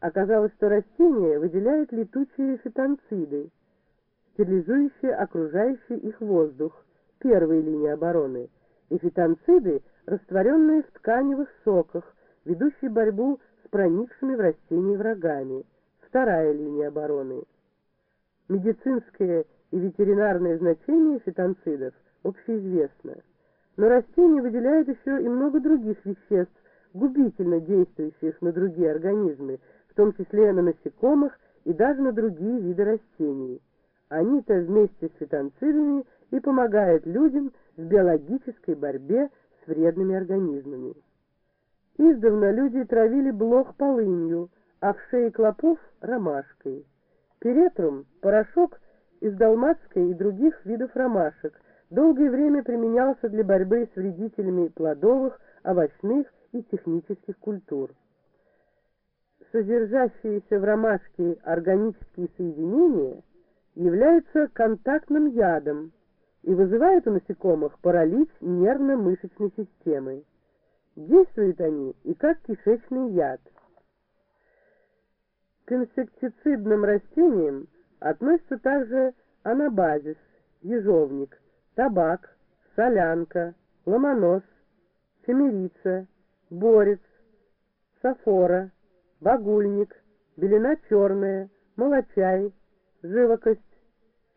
Оказалось, что растения выделяют летучие фитонциды, стерилизующие окружающий их воздух, первая линия обороны, и фитонциды, растворенные в тканевых соках, ведущие борьбу с проникшими в растения врагами, вторая линия обороны. Медицинское и ветеринарное значение фитонцидов общеизвестно, но растения выделяют еще и много других веществ, губительно действующих на другие организмы, том числе на насекомых и даже на другие виды растений. Они-то вместе с фитонцидами и помогают людям в биологической борьбе с вредными организмами. Издавна люди травили блох полынью, а в шее клопов – ромашкой. Перетрум – порошок из далматской и других видов ромашек, долгое время применялся для борьбы с вредителями плодовых, овощных и технических культур. Содержащиеся в ромашке органические соединения являются контактным ядом и вызывают у насекомых паралич нервно-мышечной системы. Действуют они и как кишечный яд. К инсектицидным растениям относятся также анабазис, ежовник, табак, солянка, ломонос, семерица, борец, сафора, багульник, белина черная, молочай, живокость,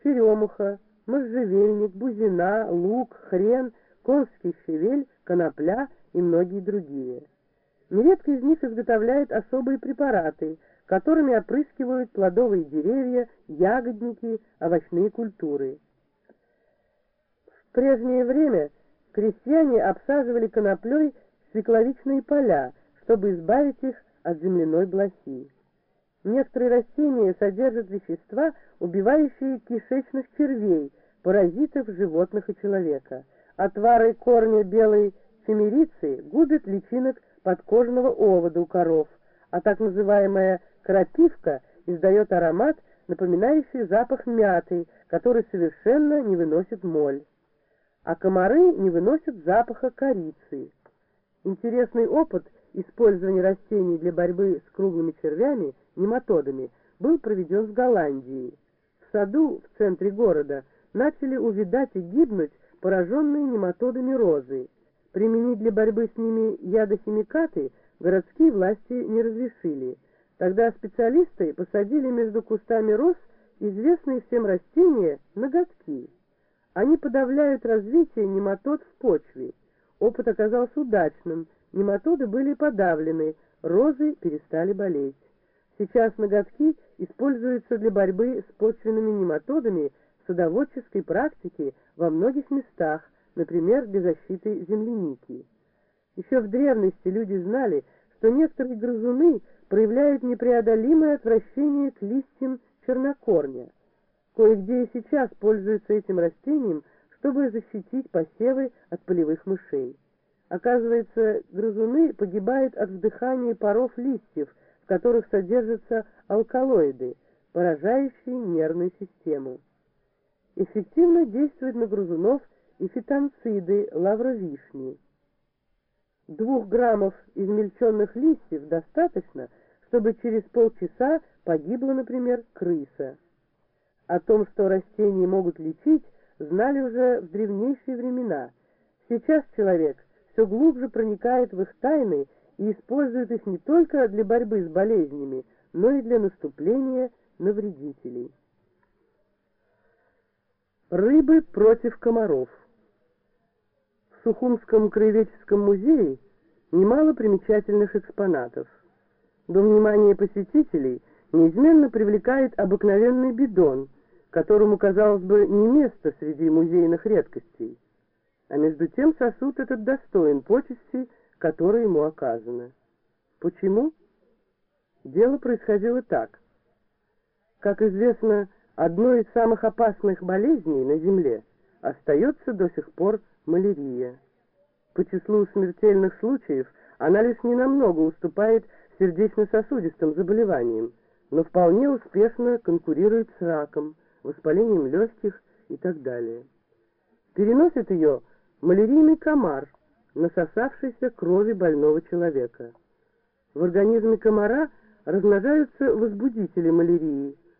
черемуха, можжевельник, бузина, лук, хрен, конский щавель, конопля и многие другие. Нередко из них изготовляют особые препараты, которыми опрыскивают плодовые деревья, ягодники, овощные культуры. В прежнее время крестьяне обсаживали коноплей свекловичные поля, чтобы избавить их от земляной блохи. Некоторые растения содержат вещества, убивающие кишечных червей, паразитов животных и человека. Отвары корня белой семерицы губят личинок подкожного овода у коров, а так называемая крапивка издает аромат, напоминающий запах мяты, который совершенно не выносит моль. А комары не выносят запаха корицы. Интересный опыт использования растений для борьбы с круглыми червями, нематодами, был проведен в Голландии. В саду в центре города начали увядать и гибнуть пораженные нематодами розы. Применить для борьбы с ними ядохимикаты городские власти не разрешили. Тогда специалисты посадили между кустами роз известные всем растения ноготки. Они подавляют развитие нематод в почве. Опыт оказался удачным, нематоды были подавлены, розы перестали болеть. Сейчас ноготки используются для борьбы с почвенными нематодами в садоводческой практике во многих местах, например, для защиты земляники. Еще в древности люди знали, что некоторые грызуны проявляют непреодолимое отвращение к листьям чернокорня. Кое-где и сейчас пользуются этим растением, чтобы защитить посевы от полевых мышей. Оказывается, грызуны погибают от вдыхания паров листьев, в которых содержатся алкалоиды, поражающие нервную систему. Эффективно действуют на грызунов и фитонциды лавровишни. Двух граммов измельченных листьев достаточно, чтобы через полчаса погибла, например, крыса. О том, что растения могут лечить, знали уже в древнейшие времена. Сейчас человек все глубже проникает в их тайны и использует их не только для борьбы с болезнями, но и для наступления на вредителей. Рыбы против комаров. В Сухумском краеведческом музее немало примечательных экспонатов. До внимания посетителей неизменно привлекает обыкновенный бидон, которому, казалось бы, не место среди музейных редкостей. А между тем сосуд этот достоин почести, которая ему оказана. Почему? Дело происходило так. Как известно, Одной из самых опасных болезней на Земле остается до сих пор малярия. По числу смертельных случаев она лишь ненамного уступает сердечно-сосудистым заболеваниям, но вполне успешно конкурирует с раком, воспалением легких и так далее. Переносит ее малярийный комар, насосавшийся крови больного человека. В организме комара размножаются возбудители малярии